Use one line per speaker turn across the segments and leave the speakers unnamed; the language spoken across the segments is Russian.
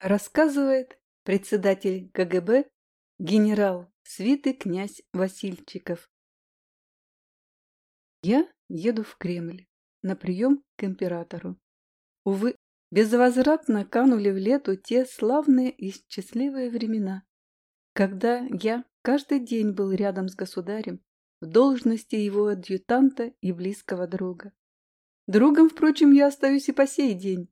Рассказывает председатель КГБ генерал свиты князь Васильчиков. Я еду в Кремль на прием к императору. Увы, безвозвратно канули в лету те славные и счастливые времена, когда я каждый день был рядом с государем в должности его адъютанта и близкого друга. Другом, впрочем, я остаюсь и по сей день,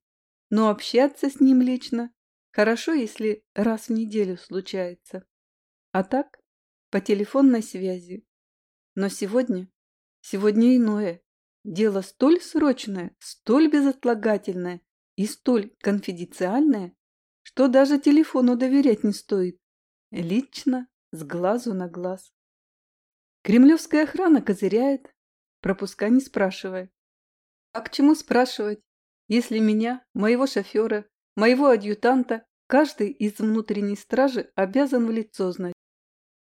но общаться с ним лично хорошо, если раз в неделю случается. А так, по телефонной связи. Но сегодня, сегодня иное. Дело столь срочное, столь безотлагательное и столь конфиденциальное, что даже телефону доверять не стоит. Лично, с глазу на глаз. Кремлевская охрана козыряет, пропуска не спрашивая. А к чему спрашивать, если меня, моего шофера, моего адъютанта, каждый из внутренней стражи обязан в лицо знать?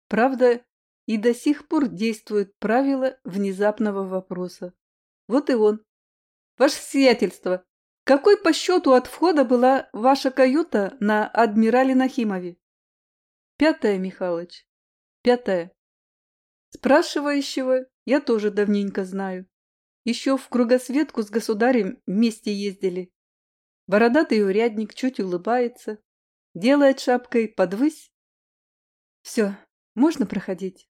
Правда, и до сих пор действует правило внезапного вопроса. Вот и он. Ваше сиятельство, какой по счету от входа была ваша каюта на адмирале Нахимове? Пятая, Михалыч. Пятая. Спрашивающего я тоже давненько знаю. Еще в кругосветку с государем вместе ездили. Бородатый урядник чуть улыбается, делает шапкой подвысь. Все, можно проходить?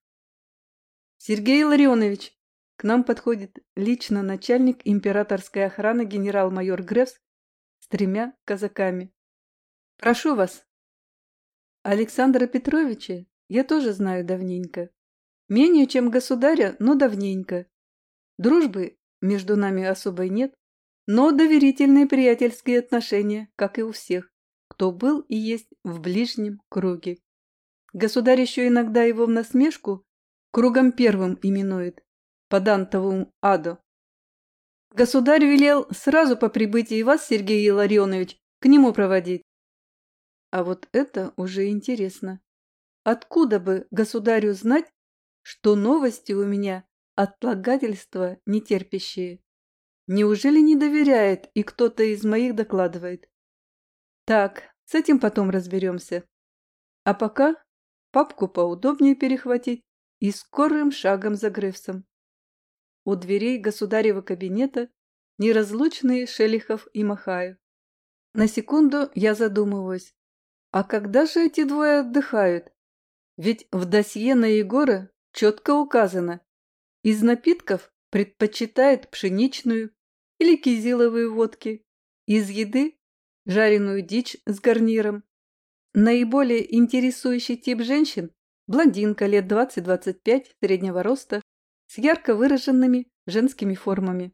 Сергей Ларионович, к нам подходит лично начальник императорской охраны генерал-майор Грефс с тремя казаками. Прошу вас. Александра Петровича я тоже знаю давненько. Менее, чем государя, но давненько. Дружбы между нами особой нет, но доверительные приятельские отношения, как и у всех, кто был и есть в ближнем круге. Государь еще иногда его в насмешку кругом первым именует, по Дантовому аду. Государь велел сразу по прибытии вас, Сергей Илларионович, к нему проводить. А вот это уже интересно. Откуда бы государю знать, что новости у меня отлагательства нетерпящие? Неужели не доверяет и кто-то из моих докладывает? Так, с этим потом разберемся. А пока папку поудобнее перехватить и скорым шагом за Грефсом. У дверей государева кабинета неразлучные Шелихов и Махаев. На секунду я задумываюсь, а когда же эти двое отдыхают? Ведь в досье на Егора четко указано, из напитков предпочитает пшеничную или кизиловые водки, из еды – жареную дичь с гарниром, Наиболее интересующий тип женщин – блондинка лет 20-25, среднего роста, с ярко выраженными женскими формами.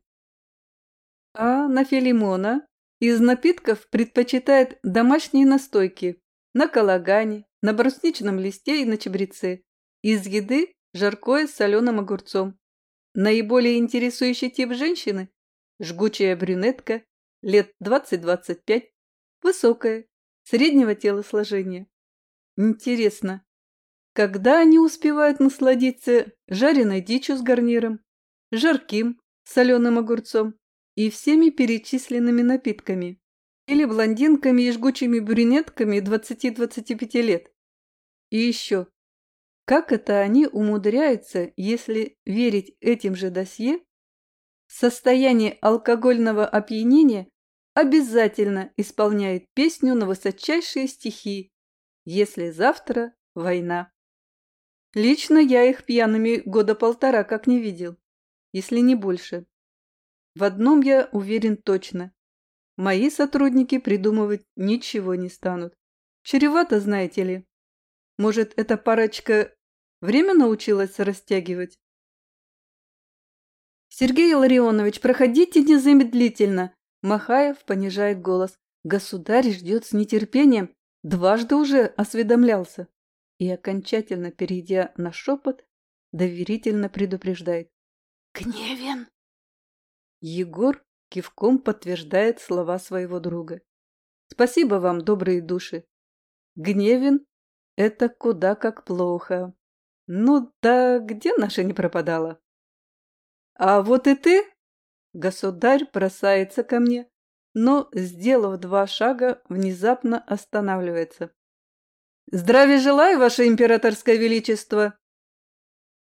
А на Филимона из напитков предпочитает домашние настойки на калагане, на брусничном листе и на чабреце. Из еды – жаркое с соленым огурцом. Наиболее интересующий тип женщины – жгучая брюнетка, лет 20-25, высокая, среднего телосложения. Интересно, когда они успевают насладиться жареной дичью с гарниром, жарким, соленым огурцом и всеми перечисленными напитками? Или блондинками и жгучими брюнетками 20-25 лет? И еще, как это они умудряются, если верить этим же досье, состоянии алкогольного опьянения обязательно исполняет песню на высочайшие стихи, если завтра война. Лично я их пьяными года полтора как не видел, если не больше. В одном я уверен точно. Мои сотрудники придумывать ничего не станут. Чревато, знаете ли. Может, эта парочка время научилась растягивать? Сергей Ларионович, проходите незамедлительно. Махаев понижает голос. Государь ждет с нетерпением. Дважды уже осведомлялся. И, окончательно перейдя на шепот, доверительно предупреждает. «Гневен!» Егор кивком подтверждает слова своего друга. «Спасибо вам, добрые души. Гневен — это куда как плохо. Ну да где наша не пропадала?» «А вот и ты!» Государь бросается ко мне, но, сделав два шага, внезапно останавливается. «Здравия желаю, Ваше Императорское Величество!»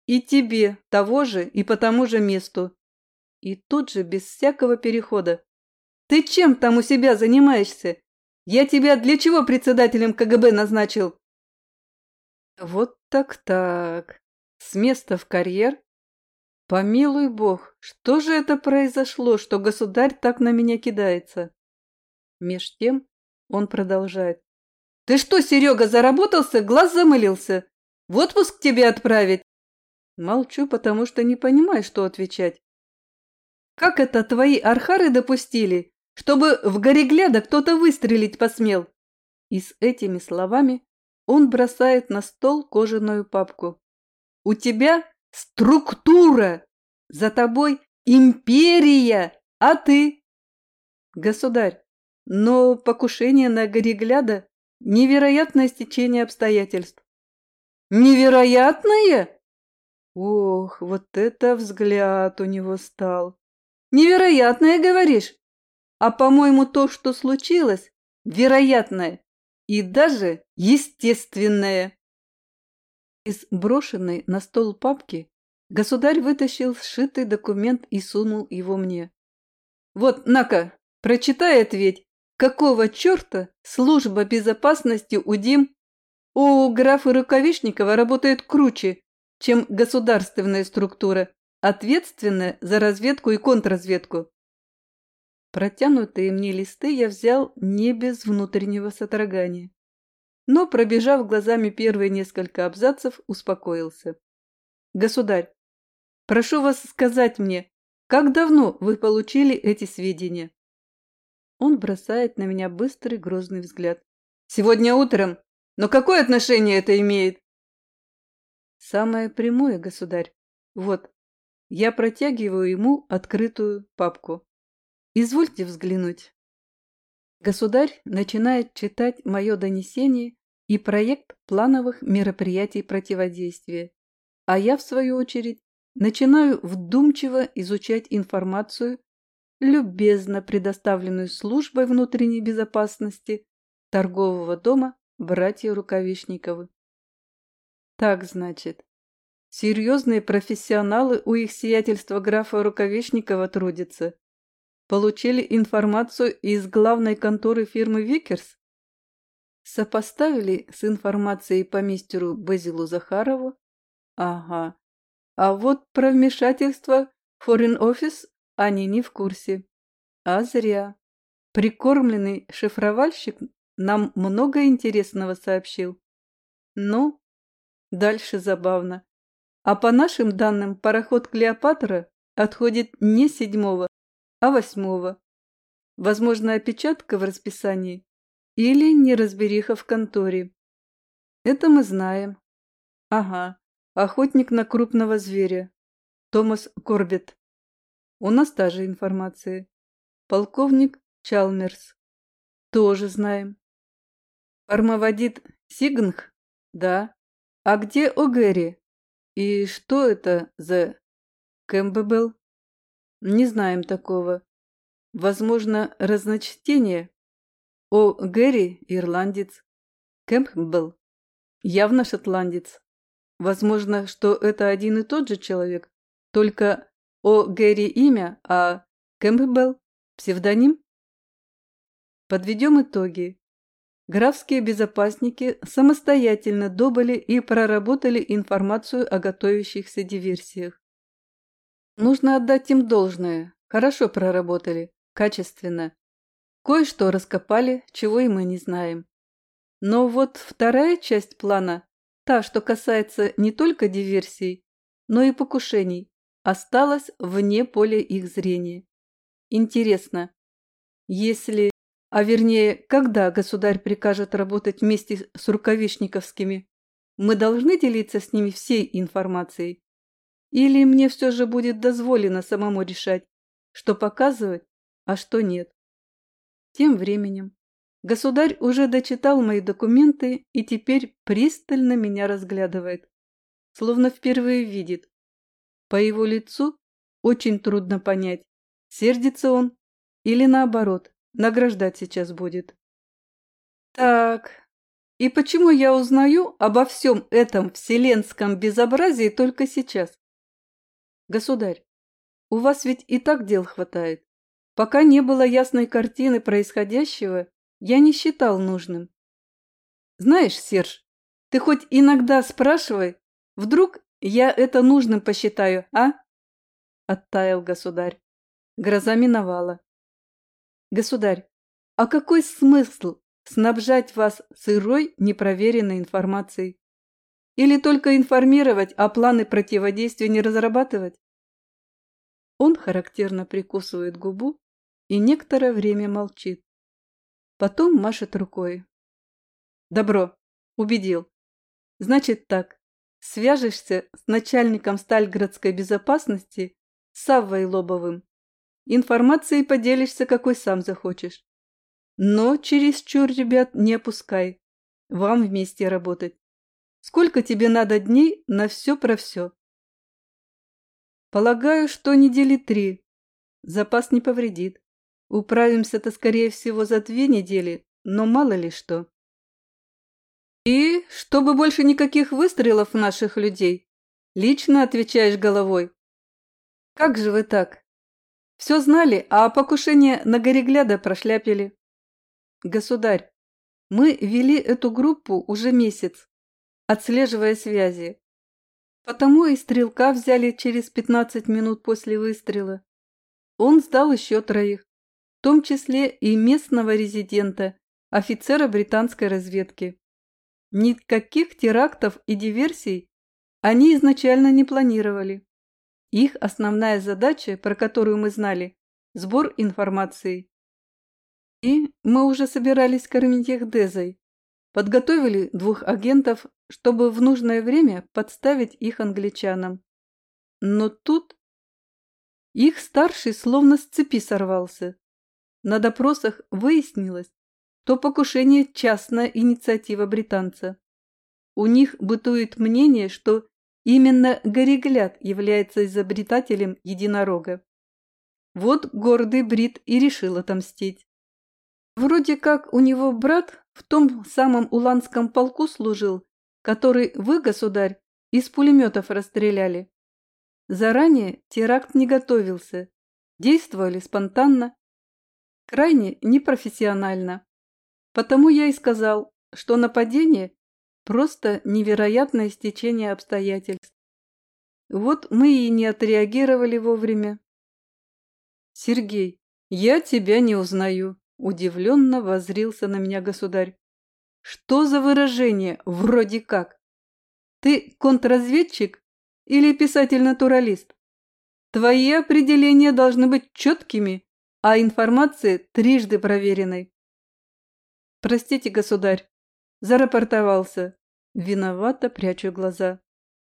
«И тебе того же и по тому же месту!» И тут же, без всякого перехода. «Ты чем там у себя занимаешься? Я тебя для чего председателем КГБ назначил?» Вот так-так. С места в карьер? Помилуй бог, что же это произошло, что государь так на меня кидается? Меж тем он продолжает. Ты что, Серега, заработался, глаз замылился? В отпуск тебе отправить? Молчу, потому что не понимаю, что отвечать. Как это твои архары допустили, чтобы в Горегляда кто-то выстрелить посмел? И с этими словами он бросает на стол кожаную папку. «У тебя структура! За тобой империя! А ты?» «Государь, но покушение на Горегляда – невероятное стечение обстоятельств». «Невероятное?» Ох, вот это взгляд у него стал. Невероятное, говоришь? А, по-моему, то, что случилось, вероятное и даже естественное. Из брошенной на стол папки государь вытащил сшитый документ и сунул его мне. «Вот, на-ка, прочитай ответь, какого черта служба безопасности у Дим у графа Рукавишникова работает круче, чем государственная структура, ответственная за разведку и контрразведку. Протянутые мне листы я взял не без внутреннего содрогания. Но, пробежав глазами первые несколько абзацев, успокоился. «Государь, прошу вас сказать мне, как давно вы получили эти сведения?» Он бросает на меня быстрый грозный взгляд. «Сегодня утром? Но какое отношение это имеет?» «Самое прямое, государь. Вот, я протягиваю ему открытую папку. Извольте взглянуть. Государь начинает читать мое донесение и проект плановых мероприятий противодействия, а я, в свою очередь, начинаю вдумчиво изучать информацию, любезно предоставленную службой внутренней безопасности торгового дома братья Рукавишниковы. Так, значит, серьезные профессионалы у их сиятельства графа Рукавишникова трудятся Получили информацию из главной конторы фирмы Викерс? Сопоставили с информацией по мистеру Безилу Захарову? Ага. А вот про вмешательство Foreign Office они не в курсе. А зря. Прикормленный шифровальщик нам много интересного сообщил. Ну, дальше забавно. А по нашим данным, пароход Клеопатра отходит не седьмого, а восьмого. Возможно, опечатка в расписании или неразбериха в конторе. Это мы знаем. Ага, охотник на крупного зверя. Томас Корбет. У нас та же информация. Полковник Чалмерс. Тоже знаем. Армоводит Сигнх? Да. А где О'Гэри? И что это за Кэмпбелл? Не знаем такого. Возможно, разночтение. О, Гэри – ирландец. Кэмпбелл – явно шотландец. Возможно, что это один и тот же человек, только О Гэри имя, а Кэмпбелл – псевдоним? Подведем итоги. Графские безопасники самостоятельно добыли и проработали информацию о готовящихся диверсиях. Нужно отдать им должное. Хорошо проработали. Качественно. Кое-что раскопали, чего и мы не знаем. Но вот вторая часть плана, та, что касается не только диверсий, но и покушений, осталась вне поля их зрения. Интересно, если, а вернее, когда государь прикажет работать вместе с рукавишниковскими, мы должны делиться с ними всей информацией? Или мне все же будет дозволено самому решать, что показывать, а что нет. Тем временем государь уже дочитал мои документы и теперь пристально меня разглядывает, словно впервые видит. По его лицу очень трудно понять, сердится он или наоборот, награждать сейчас будет. Так, и почему я узнаю обо всем этом вселенском безобразии только сейчас? Государь, у вас ведь и так дел хватает. Пока не было ясной картины происходящего, я не считал нужным. Знаешь, Серж, ты хоть иногда спрашивай, вдруг я это нужным посчитаю, а? Оттаял государь. Гроза миновала. Государь, а какой смысл снабжать вас сырой, непроверенной информацией? Или только информировать, а планы противодействия не разрабатывать? Он характерно прикусывает губу и некоторое время молчит. Потом машет рукой. Добро, убедил. Значит так, свяжешься с начальником Стальградской безопасности Саввой Лобовым. Информацией поделишься, какой сам захочешь. Но чересчур ребят не опускай. Вам вместе работать. Сколько тебе надо дней на все про все? Полагаю, что недели три. Запас не повредит. Управимся-то, скорее всего, за две недели, но мало ли что. И, чтобы больше никаких выстрелов наших людей, лично отвечаешь головой. Как же вы так? Все знали, а покушение на Горегляда прошляпили. Государь, мы вели эту группу уже месяц, отслеживая связи. Потому и стрелка взяли через 15 минут после выстрела. Он сдал еще троих, в том числе и местного резидента, офицера британской разведки. Никаких терактов и диверсий они изначально не планировали. Их основная задача, про которую мы знали – сбор информации. И мы уже собирались кормить их Дезой. Подготовили двух агентов, чтобы в нужное время подставить их англичанам. Но тут их старший словно с цепи сорвался. На допросах выяснилось, то покушение – частная инициатива британца. У них бытует мнение, что именно Горегляд является изобретателем единорога. Вот гордый Брит и решил отомстить. Вроде как у него брат в том самом уланском полку служил, который вы, государь, из пулеметов расстреляли. Заранее теракт не готовился, действовали спонтанно, крайне непрофессионально. Потому я и сказал, что нападение – просто невероятное стечение обстоятельств. Вот мы и не отреагировали вовремя. Сергей, я тебя не узнаю, удивленно возрился на меня государь. Что за выражение «вроде как»? Ты контрразведчик или писатель-натуралист? Твои определения должны быть четкими, а информация трижды проверенной. «Простите, государь!» Зарапортовался. Виновато прячу глаза.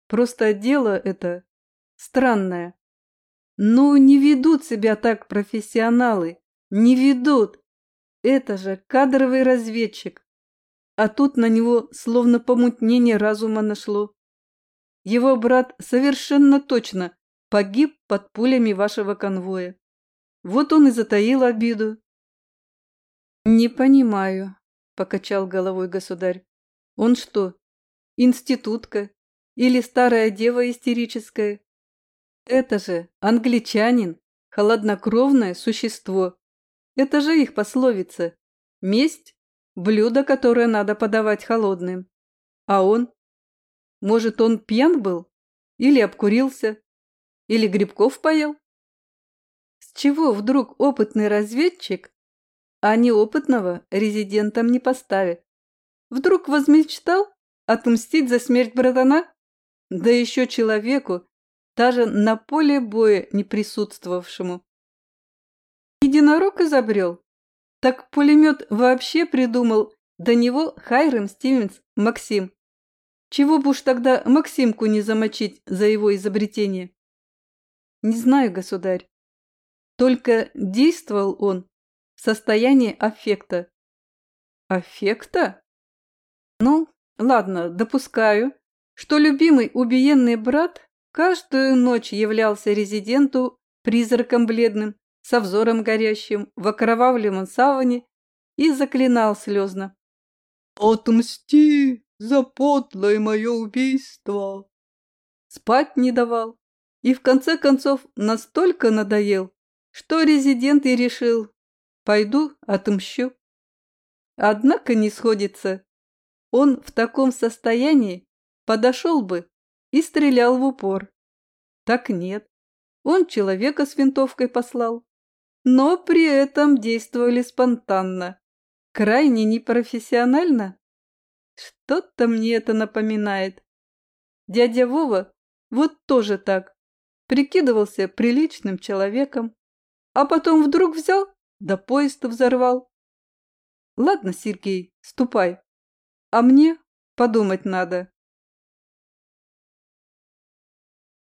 Просто дело это странное. Ну, не ведут себя так профессионалы. Не ведут. Это же кадровый разведчик. А тут на него словно помутнение разума нашло. Его брат совершенно точно погиб под пулями вашего конвоя. Вот он и затаил обиду. «Не понимаю», – покачал головой государь. «Он что, институтка или старая дева истерическая? Это же англичанин, холоднокровное существо. Это же их пословица. Месть – блюдо, которое надо подавать холодным. А он? Может, он пьян был? Или обкурился? Или грибков поел? С чего вдруг опытный разведчик а неопытного резидентом не поставит. Вдруг возмечтал отмстить за смерть братана? Да еще человеку, даже на поле боя не присутствовавшему. Единорог изобрел? Так пулемет вообще придумал до него Хайрем Стивенс Максим. Чего бы уж тогда Максимку не замочить за его изобретение? Не знаю, государь. Только действовал он состояние аффекта. Аффекта? Ну, ладно, допускаю, что любимый убиенный брат каждую ночь являлся резиденту призраком бледным со взором горящим, в окровавленном саване и заклинал слезно.
«Отмсти за подлое мое убийство!»
Спать не давал и в конце концов настолько надоел, что резидент и решил «пойду отмщу». Однако не сходится. Он в таком состоянии подошел бы и стрелял в упор. Так нет. Он человека с винтовкой послал. Но при этом действовали спонтанно. Крайне непрофессионально. Что-то мне это напоминает. Дядя Вова вот тоже так. Прикидывался приличным человеком, а потом вдруг взял, да поезд взорвал. Ладно, Сергей, ступай. А мне подумать надо.